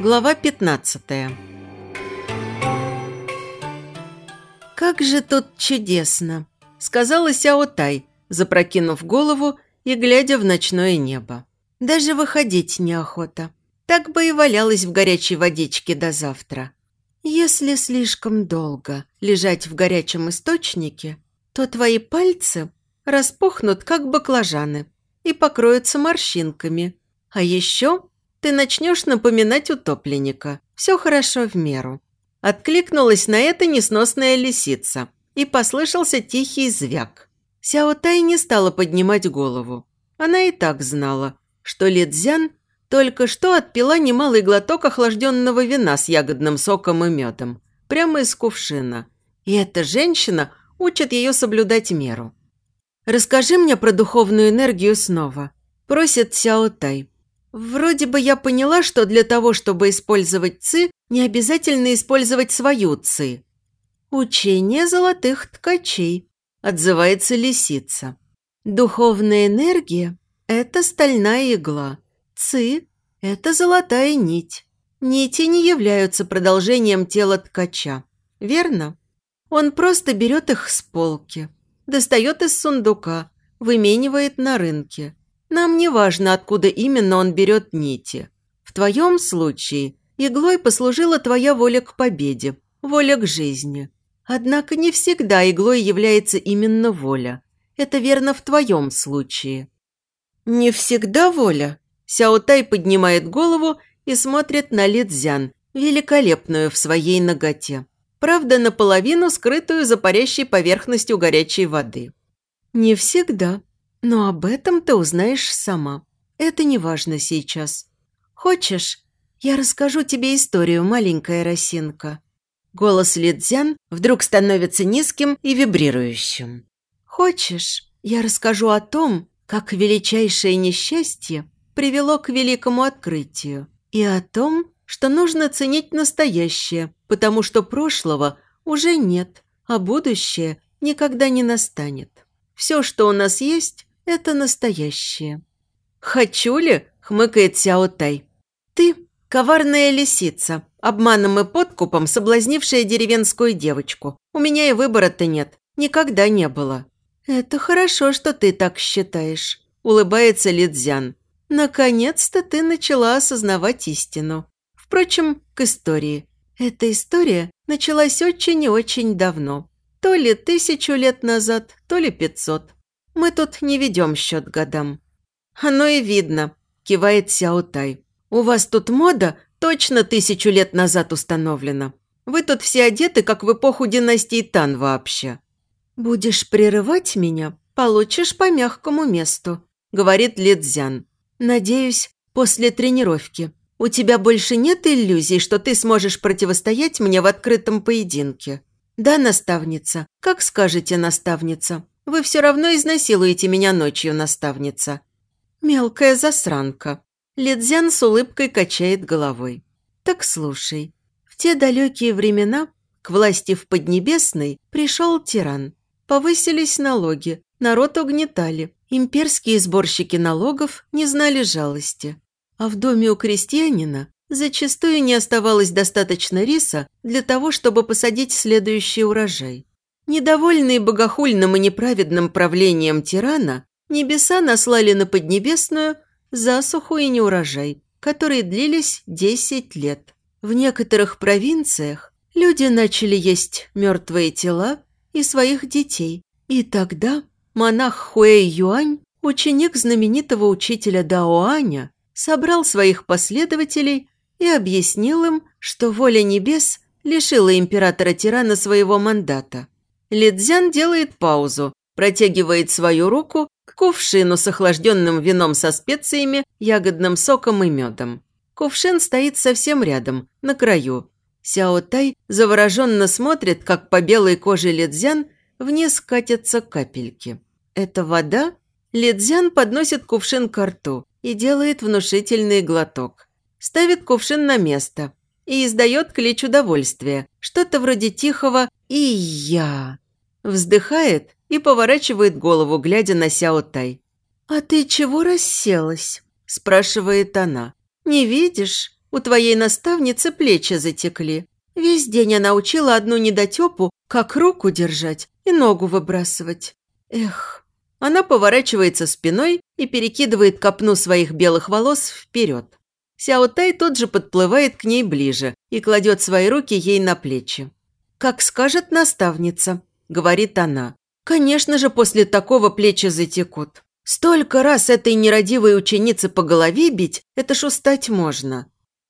Глава 15 «Как же тут чудесно!» – сказала Сяо Тай, запрокинув голову и глядя в ночное небо. «Даже выходить неохота. Так бы и валялась в горячей водичке до завтра. Если слишком долго лежать в горячем источнике, то твои пальцы распухнут, как баклажаны, и покроются морщинками. А еще ты начнешь напоминать утопленника. Все хорошо в меру». Откликнулась на это несносная лисица, и послышался тихий звяк. Сяо Тай не стала поднимать голову. Она и так знала, что Лидзян только что отпила немалый глоток охлажденного вина с ягодным соком и медом, прямо из кувшина. И эта женщина учит ее соблюдать меру. «Расскажи мне про духовную энергию снова», – просит Сяо Тай. Вроде бы я поняла, что для того, чтобы использовать ци, не обязательно использовать свою ци. Учение золотых ткачей, отзывается лисица. Духовная энергия – это стальная игла. Ци – это золотая нить. Нити не являются продолжением тела ткача, верно? Он просто берет их с полки, достает из сундука, выменивает на рынке – нам не важно, откуда именно он берет нити. В твоем случае иглой послужила твоя воля к победе, воля к жизни. Однако не всегда иглой является именно воля. Это верно в твоем случае. Не всегда воля. Сяотай поднимает голову и смотрит на Лидзян, великолепную в своей ноготе. Правда, наполовину скрытую за парящей поверхностью горячей воды. Не всегда. Но об этом ты узнаешь сама. Это не важно сейчас. Хочешь, я расскажу тебе историю, маленькая росинка?» Голос Лидзян вдруг становится низким и вибрирующим. «Хочешь, я расскажу о том, как величайшее несчастье привело к великому открытию, и о том, что нужно ценить настоящее, потому что прошлого уже нет, а будущее никогда не настанет. Все, что у нас есть, это настоящее. «Хочу ли?» – хмыкает Сяо Тай. «Ты – коварная лисица, обманом и подкупом соблазнившая деревенскую девочку. У меня и выбора-то нет, никогда не было». «Это хорошо, что ты так считаешь», – улыбается Лидзян. «Наконец-то ты начала осознавать истину. Впрочем, к истории. Эта история началась очень и очень давно. То ли тысячу лет назад, то ли пятьсот. Мы тут не ведем счет годам». «Оно и видно», – кивает Сяотай. «У вас тут мода точно тысячу лет назад установлена. Вы тут все одеты, как в эпоху династии Тан вообще». «Будешь прерывать меня, получишь по мягкому месту», – говорит Лидзян. «Надеюсь, после тренировки. У тебя больше нет иллюзий, что ты сможешь противостоять мне в открытом поединке?» «Да, наставница. Как скажете, наставница. Вы все равно изнасилуете меня ночью, наставница». «Мелкая засранка». Ледзян с улыбкой качает головой. «Так слушай. В те далекие времена к власти в Поднебесной пришел тиран. Повысились налоги, народ угнетали. Имперские сборщики налогов не знали жалости. А в доме у крестьянина зачастую не оставалось достаточно риса для того, чтобы посадить следующий урожай. Недовольные богохульным и неправедным правлением тирана, небеса наслали на Поднебесную засуху и неурожай, которые длились 10 лет. В некоторых провинциях люди начали есть мертвые тела и своих детей. И тогда монах Хуэй Юань, ученик знаменитого учителя Даоаня, собрал своих последователей и объяснил им, что воля небес лишила императора-тирана своего мандата. Лидзян делает паузу, протягивает свою руку к кувшину с охлажденным вином со специями, ягодным соком и медом. Кувшин стоит совсем рядом, на краю. Сяо Тай завороженно смотрит, как по белой коже Лидзян вниз катятся капельки. Это вода? Лидзян подносит кувшин к рту и делает внушительный глоток. Ставит кувшин на место и издает клич удовольствия, что-то вроде тихого «И я». Вздыхает и поворачивает голову, глядя на Сяо Тай. «А ты чего расселась?» – спрашивает она. «Не видишь? у твоей наставницы плечи затекли. Весь день она учила одну недотепу, как руку держать и ногу выбрасывать. Эх. Она поворачивается спиной и перекидывает копну своих белых волос вперед. Сяо Тай тут же подплывает к ней ближе и кладет свои руки ей на плечи. «Как скажет наставница», – говорит она. «Конечно же, после такого плечи затекут. Столько раз этой нерадивой ученице по голове бить, это ж устать можно.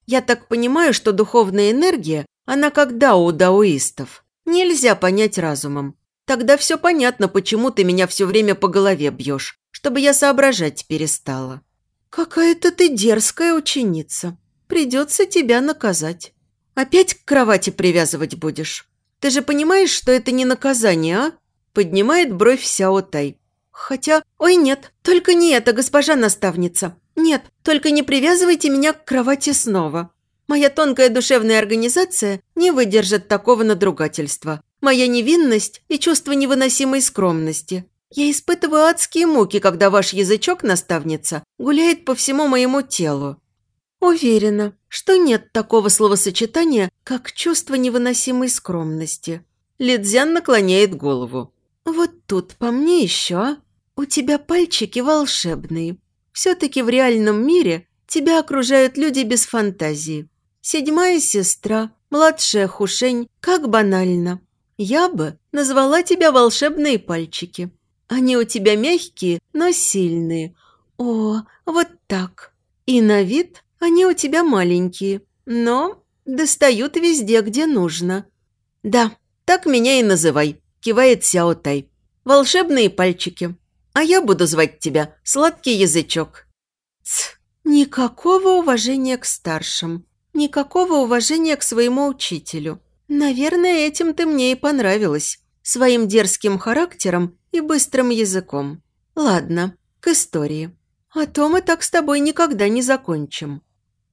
Я так понимаю, что духовная энергия, она когда у даоистов. Нельзя понять разумом. Тогда все понятно, почему ты меня все время по голове бьешь, чтобы я соображать перестала». «Какая-то ты дерзкая ученица. Придется тебя наказать. Опять к кровати привязывать будешь? Ты же понимаешь, что это не наказание, а?» Поднимает бровь Сяо Тай. «Хотя... Ой, нет, только не это, госпожа наставница. Нет, только не привязывайте меня к кровати снова. Моя тонкая душевная организация не выдержит такого надругательства. Моя невинность и чувство невыносимой скромности. Я испытываю адские муки, когда ваш язычок, наставница, гуляет по всему моему телу. Уверена, что нет такого словосочетания, как чувство невыносимой скромности. Лидзян наклоняет голову. Вот тут по мне еще, а? У тебя пальчики волшебные. Все-таки в реальном мире тебя окружают люди без фантазии. Седьмая сестра, младшая Хушень, как банально. Я бы назвала тебя волшебные пальчики. Они у тебя мягкие, но сильные. О, вот так. И на вид они у тебя маленькие, но достают везде, где нужно. Да, так меня и называй, кивает Сяо Тай. Волшебные пальчики. А я буду звать тебя сладкий язычок. Ц, никакого уважения к старшим. Никакого уважения к своему учителю. Наверное, этим ты мне и понравилась. Своим дерзким характером и быстрым языком. Ладно, к истории. А то мы так с тобой никогда не закончим.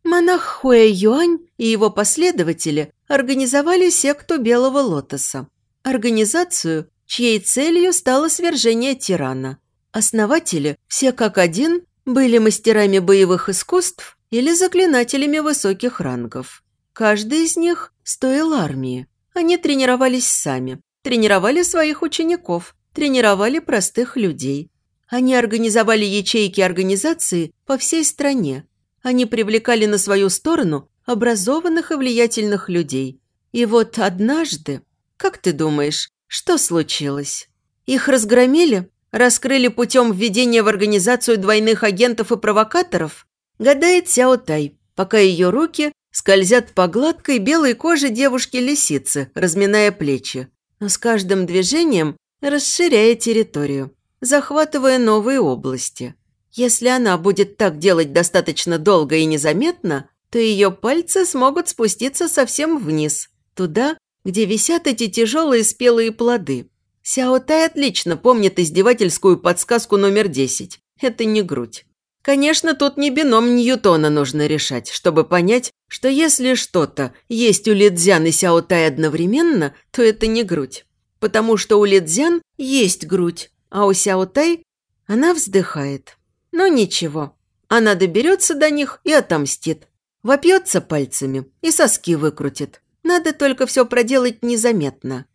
Монах Хуэ Юань и его последователи организовали секту Белого Лотоса. Организацию, чьей целью стало свержение тирана. Основатели, все как один, были мастерами боевых искусств или заклинателями высоких рангов. Каждый из них стоил армии. Они тренировались сами, тренировали своих учеников, тренировали простых людей. Они организовали ячейки организации по всей стране. Они привлекали на свою сторону образованных и влиятельных людей. И вот однажды, как ты думаешь, что случилось? Их разгромили? Раскрыли путем введения в организацию двойных агентов и провокаторов? Гадает Сяо Тай, пока ее руки скользят по гладкой белой коже девушки-лисицы, разминая плечи. Но с каждым движением расширяя территорию, захватывая новые области. Если она будет так делать достаточно долго и незаметно, то ее пальцы смогут спуститься совсем вниз, туда, где висят эти тяжелые спелые плоды. Сяо Тай отлично помнит издевательскую подсказку номер 10. Это не грудь. Конечно, тут не бином Ньютона нужно решать, чтобы понять, что если что-то есть у Лидзян и Сяо Тай одновременно, то это не грудь потому что у Лидзян есть грудь, а у Сяотай она вздыхает. Но ничего, она доберется до них и отомстит. Вопьется пальцами и соски выкрутит. Надо только все проделать незаметно.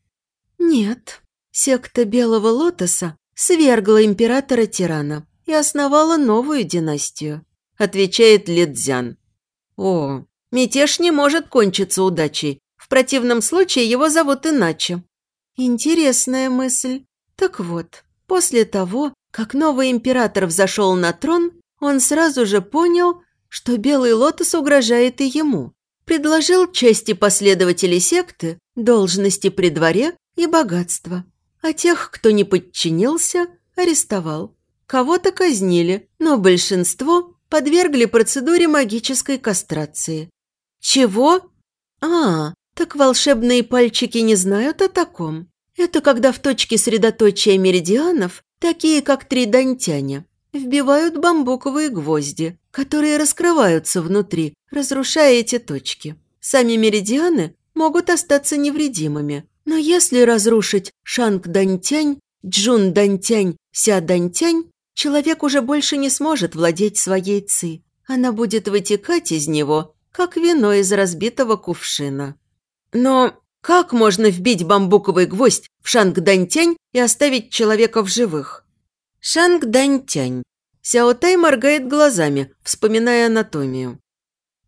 Нет, секта Белого Лотоса свергла императора-тирана и основала новую династию, отвечает Лидзян. О, мятеж не может кончиться удачей. В противном случае его зовут иначе. Интересная мысль. Так вот, после того, как новый император взошел на трон, он сразу же понял, что Белый Лотос угрожает и ему. Предложил чести последователей секты, должности при дворе и богатство. А тех, кто не подчинился, арестовал. Кого-то казнили, но большинство подвергли процедуре магической кастрации. Чего? А, так волшебные пальчики не знают о таком. Это когда в точке средоточия меридианов, такие как три дантяня, вбивают бамбуковые гвозди, которые раскрываются внутри, разрушая эти точки. Сами меридианы могут остаться невредимыми, но если разрушить Шанг-Дантянь, Джун-Дантянь, Ся-Дантянь, человек уже больше не сможет владеть своей ци. Она будет вытекать из него как вино из разбитого кувшина. Но как можно вбить бамбуковый гвоздь в Шанг-Дантянь и оставить человека в живых? Шанг-Дантянь. Сяотай моргает глазами, вспоминая анатомию.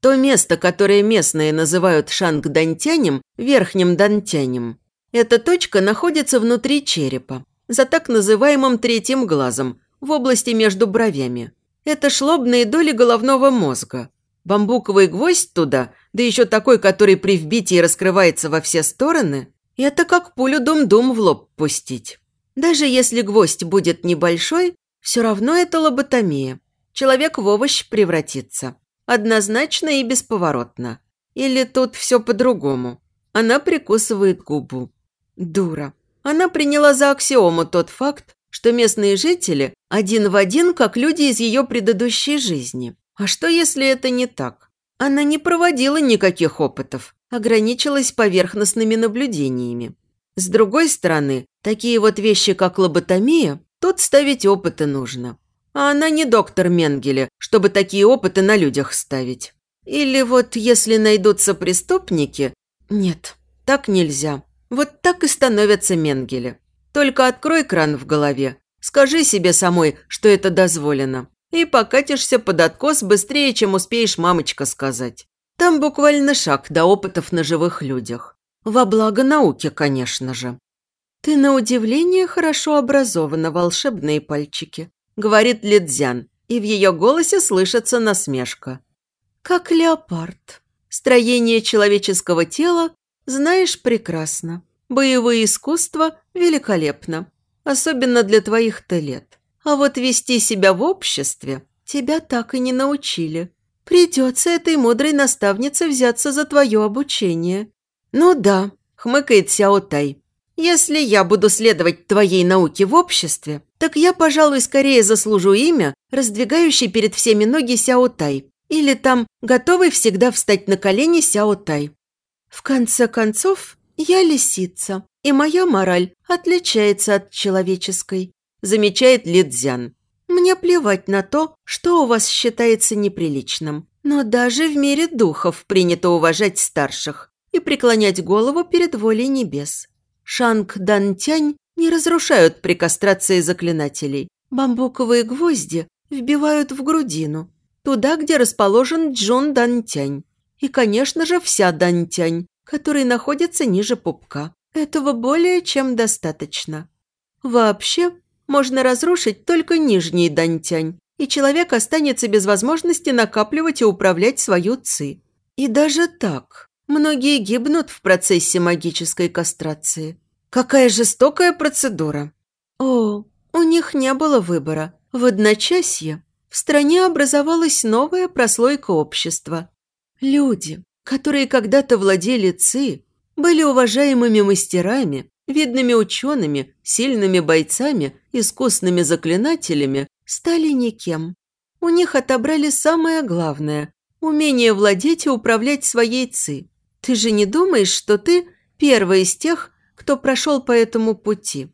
То место, которое местные называют Шанг-Дантянем, верхним Дантянем. Эта точка находится внутри черепа, за так называемым третьим глазом, в области между бровями. Это шлобные доли головного мозга. Бамбуковый гвоздь туда, да еще такой, который при вбитии раскрывается во все стороны, это как пулю дум-дум в лоб пустить. Даже если гвоздь будет небольшой, все равно это лоботомия. Человек в овощ превратится. Однозначно и бесповоротно. Или тут все по-другому. Она прикусывает губу. Дура. Она приняла за аксиому тот факт, что местные жители один в один, как люди из ее предыдущей жизни. А что, если это не так? Она не проводила никаких опытов, ограничилась поверхностными наблюдениями. С другой стороны, такие вот вещи, как лоботомия, тут ставить опыты нужно. А она не доктор Менгеле, чтобы такие опыты на людях ставить. Или вот если найдутся преступники... Нет, так нельзя. Вот так и становятся Менгеле. Только открой кран в голове, скажи себе самой, что это дозволено и покатишься под откос быстрее, чем успеешь мамочка сказать. Там буквально шаг до опытов на живых людях. Во благо науки, конечно же. «Ты на удивление хорошо образована, волшебные пальчики», – говорит Лидзян, и в ее голосе слышится насмешка. «Как леопард. Строение человеческого тела знаешь прекрасно. Боевое искусство великолепно. Особенно для твоих-то лет. А вот вести себя в обществе тебя так и не научили. Придется этой мудрой наставнице взяться за твое обучение. Ну да, хмыкает Сяо Тай. Если я буду следовать твоей науке в обществе, так я, пожалуй, скорее заслужу имя, раздвигающий перед всеми ноги Сяо Тай. Или там готовый всегда встать на колени Сяо Тай. В конце концов, я лисица, и моя мораль отличается от человеческой замечает Лидзян. «Мне плевать на то, что у вас считается неприличным. Но даже в мире духов принято уважать старших и преклонять голову перед волей небес. Шанг Дантянь не разрушают при кастрации заклинателей. Бамбуковые гвозди вбивают в грудину, туда, где расположен Джун Дантянь. И, конечно же, вся Дантянь, который находится ниже пупка. Этого более чем достаточно. Вообще, можно разрушить только нижний дантянь, и человек останется без возможности накапливать и управлять свою ци. И даже так, многие гибнут в процессе магической кастрации. Какая жестокая процедура. О, у них не было выбора. В одночасье в стране образовалась новая прослойка общества. Люди, которые когда-то владели ци, были уважаемыми мастерами, видными учеными, сильными бойцами, искусными заклинателями, стали никем. У них отобрали самое главное – умение владеть и управлять своей ци. Ты же не думаешь, что ты первый из тех, кто прошел по этому пути?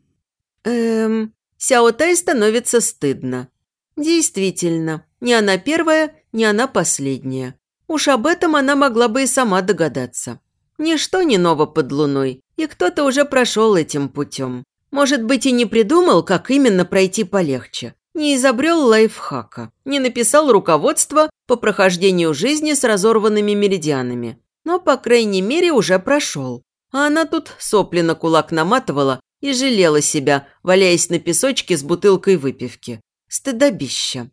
Эм, Сяо Тай становится стыдно. Действительно, не она первая, не она последняя. Уж об этом она могла бы и сама догадаться. Ничто не ново под луной, и кто-то уже прошел этим путем. Может быть, и не придумал, как именно пройти полегче. Не изобрел лайфхака, не написал руководство по прохождению жизни с разорванными меридианами. Но, по крайней мере, уже прошел. А она тут сопли на кулак наматывала и жалела себя, валяясь на песочке с бутылкой выпивки. Стыдобища.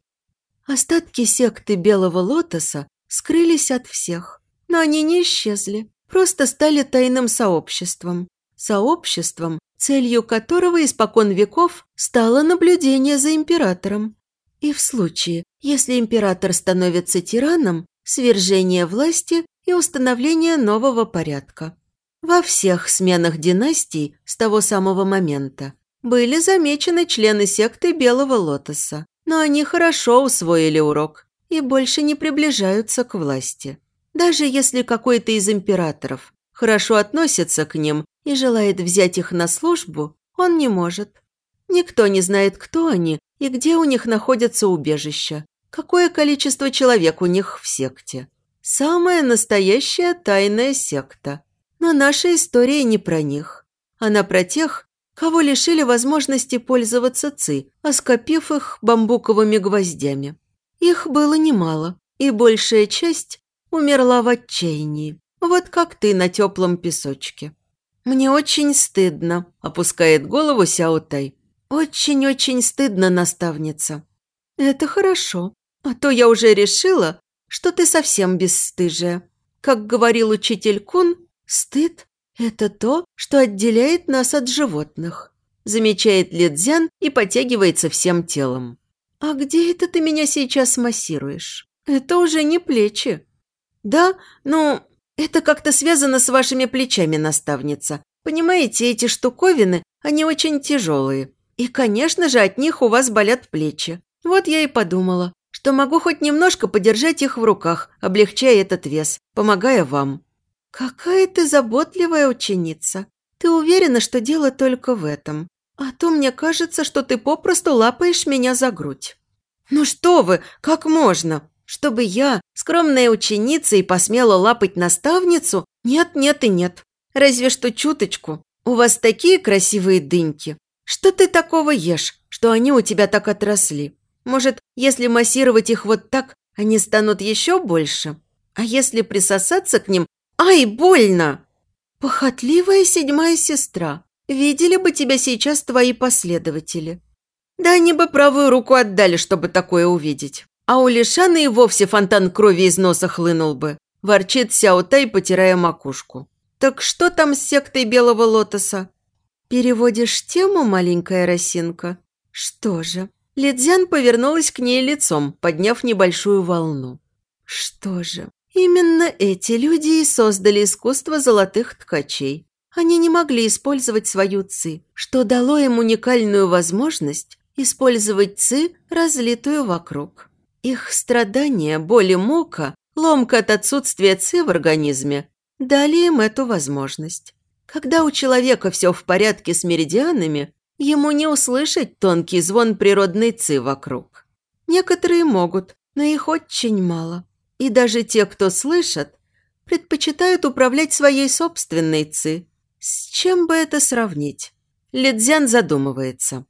Остатки секты Белого Лотоса скрылись от всех, но они не исчезли просто стали тайным сообществом. Сообществом, целью которого испокон веков стало наблюдение за императором. И в случае, если император становится тираном, свержение власти и установление нового порядка. Во всех сменах династий с того самого момента были замечены члены секты Белого Лотоса, но они хорошо усвоили урок и больше не приближаются к власти. Даже если какой-то из императоров хорошо относится к ним и желает взять их на службу, он не может. Никто не знает, кто они и где у них находятся убежища, какое количество человек у них в секте. Самая настоящая тайная секта. Но наша история не про них. Она про тех, кого лишили возможности пользоваться ЦИ, оскопив их бамбуковыми гвоздями. Их было немало, и большая часть умерла в отчаянии. Вот как ты на теплом песочке. «Мне очень стыдно», – опускает голову Сяотай. «Очень-очень стыдно, наставница». «Это хорошо, а то я уже решила, что ты совсем бесстыжая. Как говорил учитель Кун, стыд – это то, что отделяет нас от животных», – замечает Лидзян и потягивается всем телом. «А где это ты меня сейчас массируешь? Это уже не плечи». «Да, ну, это как-то связано с вашими плечами, наставница. Понимаете, эти штуковины, они очень тяжелые. И, конечно же, от них у вас болят плечи. Вот я и подумала, что могу хоть немножко подержать их в руках, облегчая этот вес, помогая вам. Какая ты заботливая ученица. Ты уверена, что дело только в этом? А то мне кажется, что ты попросту лапаешь меня за грудь. Ну что вы, как можно? Чтобы я, скромная ученица, и посмела лапать наставницу? Нет, нет и нет. Разве что чуточку. У вас такие красивые дыньки. Что ты такого ешь, что они у тебя так отросли? Может, если массировать их вот так, они станут еще больше? А если присосаться к ним? Ай, больно! Похотливая седьмая сестра. Видели бы тебя сейчас твои последователи. Да они бы правую руку отдали, чтобы такое увидеть. А у Лишаны и вовсе фонтан крови из носа хлынул бы. Ворчит Сяо Тай, потирая макушку. Так что там с сектой Белого Лотоса? Переводишь тему, маленькая росинка? Что же? Лидзян повернулась к ней лицом, подняв небольшую волну. Что же? Именно эти люди и создали искусство золотых ткачей. Они не могли использовать свою ци, что дало им уникальную возможность использовать ци, разлитую вокруг. Их страдания, боль и мука, ломка от отсутствия ци в организме дали им эту возможность. Когда у человека все в порядке с меридианами, ему не услышать тонкий звон природной ци вокруг. Некоторые могут, но их очень мало. И даже те, кто слышат, предпочитают управлять своей собственной ци. С чем бы это сравнить? Лидзян задумывается.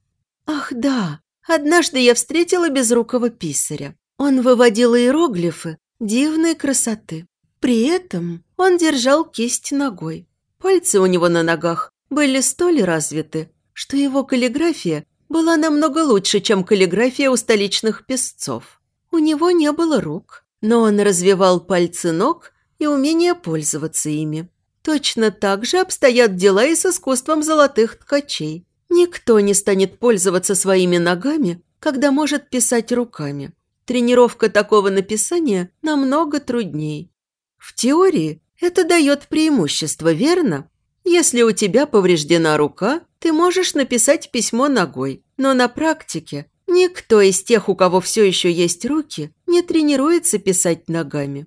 Ах да, однажды я встретила безрукого писаря. Он выводил иероглифы дивной красоты. При этом он держал кисть ногой. Пальцы у него на ногах были столь развиты, что его каллиграфия была намного лучше, чем каллиграфия у столичных песцов. У него не было рук, но он развивал пальцы ног и умение пользоваться ими. Точно так же обстоят дела и с искусством золотых ткачей. Никто не станет пользоваться своими ногами, когда может писать руками. Тренировка такого написания намного трудней. В теории это дает преимущество, верно? Если у тебя повреждена рука, ты можешь написать письмо ногой. Но на практике никто из тех, у кого все еще есть руки, не тренируется писать ногами.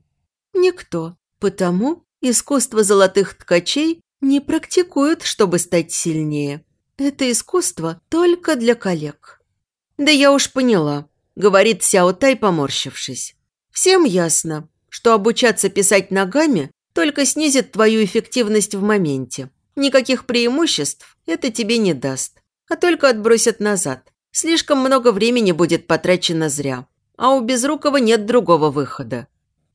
Никто. Потому искусство золотых ткачей не практикуют, чтобы стать сильнее. Это искусство только для коллег. Да я уж поняла говорит Сяо Тай, поморщившись. «Всем ясно, что обучаться писать ногами только снизит твою эффективность в моменте. Никаких преимуществ это тебе не даст, а только отбросит назад. Слишком много времени будет потрачено зря, а у Безрукова нет другого выхода».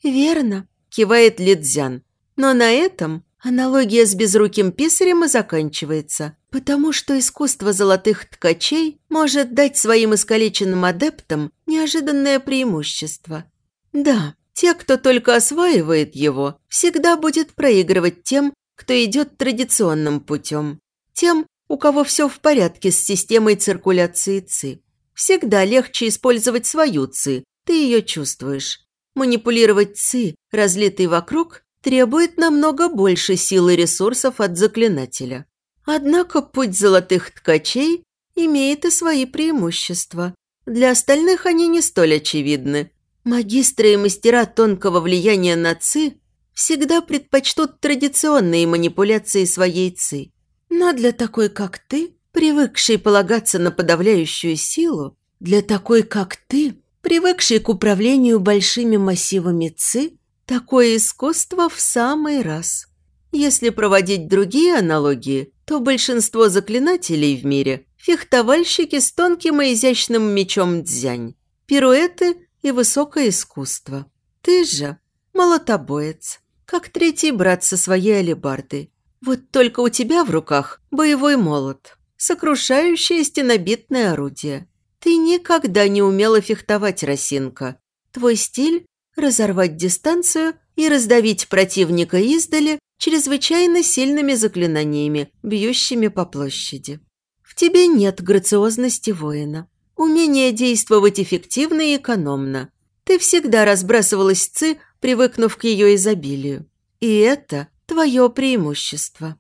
«Верно», – кивает Лидзян. «Но на этом аналогия с безруким писарем и заканчивается потому что искусство золотых ткачей может дать своим искалеченным адептам неожиданное преимущество. Да, те, кто только осваивает его, всегда будет проигрывать тем, кто идет традиционным путем. Тем, у кого все в порядке с системой циркуляции ЦИ. Всегда легче использовать свою ЦИ, ты ее чувствуешь. Манипулировать ЦИ, разлитой вокруг, требует намного больше сил и ресурсов от заклинателя. Однако путь золотых ткачей имеет и свои преимущества. Для остальных они не столь очевидны. Магистры и мастера тонкого влияния на ЦИ всегда предпочтут традиционные манипуляции своей ЦИ. Но для такой, как ты, привыкшей полагаться на подавляющую силу, для такой, как ты, привыкшей к управлению большими массивами ЦИ, Такое искусство в самый раз. Если проводить другие аналогии, то большинство заклинателей в мире – фехтовальщики с тонким и изящным мечом дзянь, пируэты и высокое искусство. Ты же молотобоец, как третий брат со своей алебардой. Вот только у тебя в руках боевой молот, сокрушающее стенобитное орудие. Ты никогда не умела фехтовать, Росинка. Твой стиль – разорвать дистанцию и раздавить противника издали чрезвычайно сильными заклинаниями, бьющими по площади. В тебе нет грациозности воина, умения действовать эффективно и экономно. Ты всегда разбрасывалась ци, привыкнув к ее изобилию. И это твое преимущество.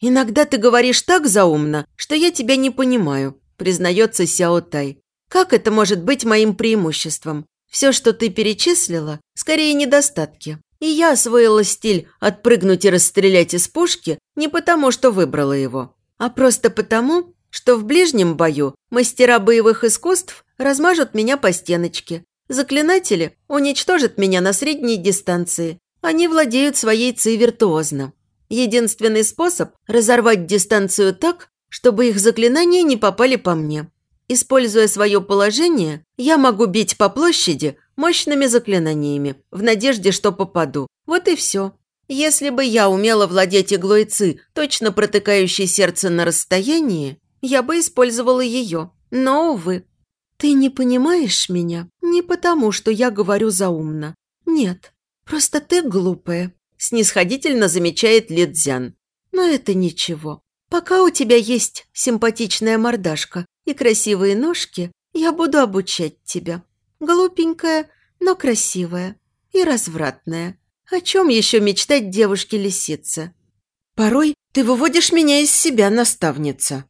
«Иногда ты говоришь так заумно, что я тебя не понимаю», признается Сяо Тай. «Как это может быть моим преимуществом? Все, что ты перечислила, скорее недостатки. И я освоила стиль отпрыгнуть и расстрелять из пушки не потому, что выбрала его, а просто потому, что в ближнем бою мастера боевых искусств размажут меня по стеночке. Заклинатели уничтожат меня на средней дистанции. Они владеют своей ци виртуозно. Единственный способ – разорвать дистанцию так, чтобы их заклинания не попали по мне. Используя свое положение, я могу бить по площади мощными заклинаниями, в надежде, что попаду. Вот и все. Если бы я умела владеть иглой ци, точно протыкающей сердце на расстоянии, я бы использовала ее. Но, увы. Ты не понимаешь меня не потому, что я говорю заумно. Нет, просто ты глупая, снисходительно замечает Лидзян. Но это ничего. Пока у тебя есть симпатичная мордашка и красивые ножки, я буду обучать тебя. Глупенькая, но красивая и развратная. О чем еще мечтать девушке-лисице? Порой ты выводишь меня из себя, наставница.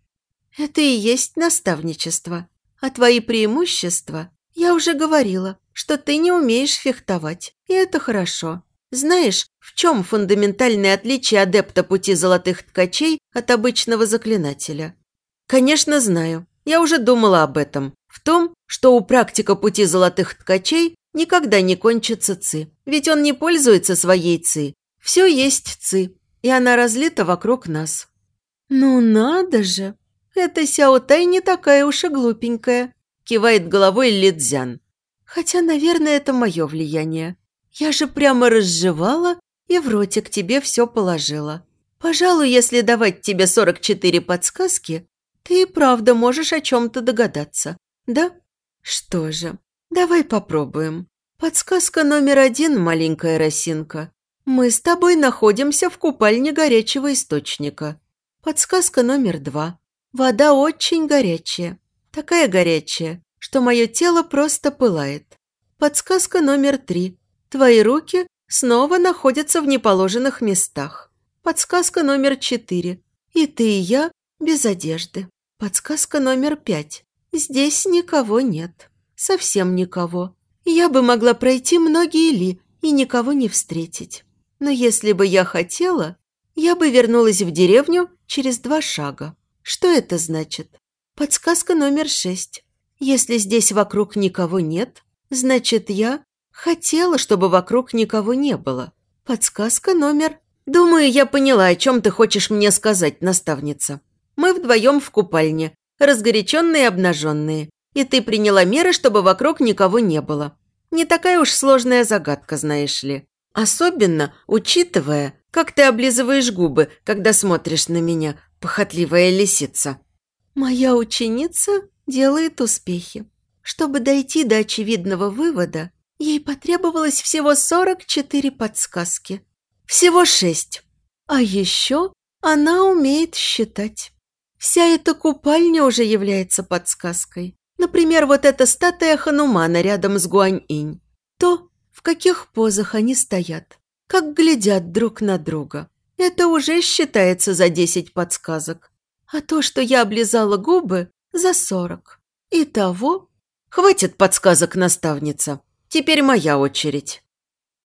Это и есть наставничество. А твои преимущества, я уже говорила, что ты не умеешь фехтовать, и это хорошо. Знаешь, в чем фундаментальное отличие адепта пути золотых ткачей от обычного заклинателя? Конечно, знаю. Я уже думала об этом. В том, что у практика пути золотых ткачей никогда не кончится ци. Ведь он не пользуется своей ци. Все есть ци, и она разлита вокруг нас. Ну надо же! Эта Сяотай не такая уж и глупенькая, кивает головой Лидзян. Хотя, наверное, это мое влияние. Я же прямо разжевала и в ротик тебе все положила. Пожалуй, если давать тебе 44 подсказки, ты и правда можешь о чем-то догадаться, да? Что же, давай попробуем. Подсказка номер один, маленькая росинка. Мы с тобой находимся в купальне горячего источника. Подсказка номер два. Вода очень горячая. Такая горячая, что мое тело просто пылает. Подсказка номер три. Твои руки снова находятся в неположенных местах. Подсказка номер четыре. И ты и я без одежды. Подсказка номер пять. Здесь никого нет. Совсем никого. Я бы могла пройти многие ли и никого не встретить. Но если бы я хотела, я бы вернулась в деревню через два шага. Что это значит? Подсказка номер шесть. Если здесь вокруг никого нет, значит, я Хотела, чтобы вокруг никого не было. Подсказка номер... Думаю, я поняла, о чем ты хочешь мне сказать, наставница. Мы вдвоем в купальне, разгоряченные и обнаженные. И ты приняла меры, чтобы вокруг никого не было. Не такая уж сложная загадка, знаешь ли. Особенно, учитывая, как ты облизываешь губы, когда смотришь на меня, похотливая лисица. Моя ученица делает успехи. Чтобы дойти до очевидного вывода, Ей потребовалось всего 44 подсказки. Всего шесть. А еще она умеет считать. Вся эта купальня уже является подсказкой. Например, вот эта статуя Ханумана рядом с Гуань-инь. То, в каких позах они стоят, как глядят друг на друга. Это уже считается за 10 подсказок. А то, что я облизала губы, за 40. Итого, хватит подсказок, наставница. Теперь моя очередь.